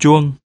chuông.